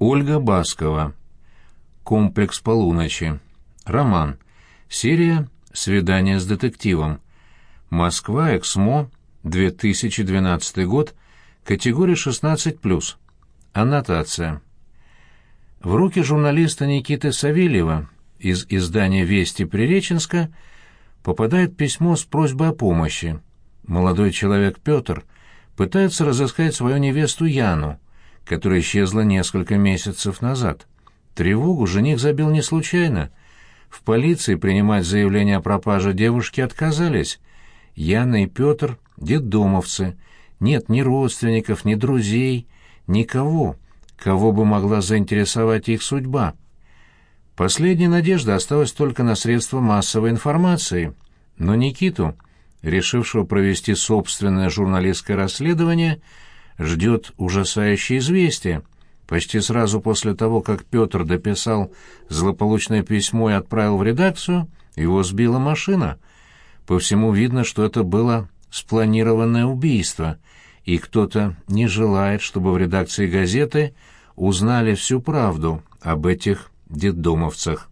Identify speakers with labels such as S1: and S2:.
S1: Ольга Баскова. Комплекс полуночи. Роман. Серия «Свидание с детективом». Москва, Эксмо, 2012 год, категория 16+. Аннотация. В руки журналиста Никиты Савельева из издания «Вести Приреченска» попадает письмо с просьбой о помощи. Молодой человек Петр пытается разыскать свою невесту Яну, которая исчезла несколько месяцев назад. Тревогу жених забил не случайно. В полиции принимать заявление о пропаже девушки отказались. Яна и Петр — детдомовцы. Нет ни родственников, ни друзей, никого, кого бы могла заинтересовать их судьба. Последняя надежда осталась только на средства массовой информации. Но Никиту, решившего провести собственное журналистское расследование, ждет ужасающее известие. Почти сразу после того, как Петр дописал злополучное письмо и отправил в редакцию, его сбила машина. По всему видно, что это было спланированное убийство, и кто-то не желает, чтобы в редакции газеты узнали всю правду об этих детдомовцах.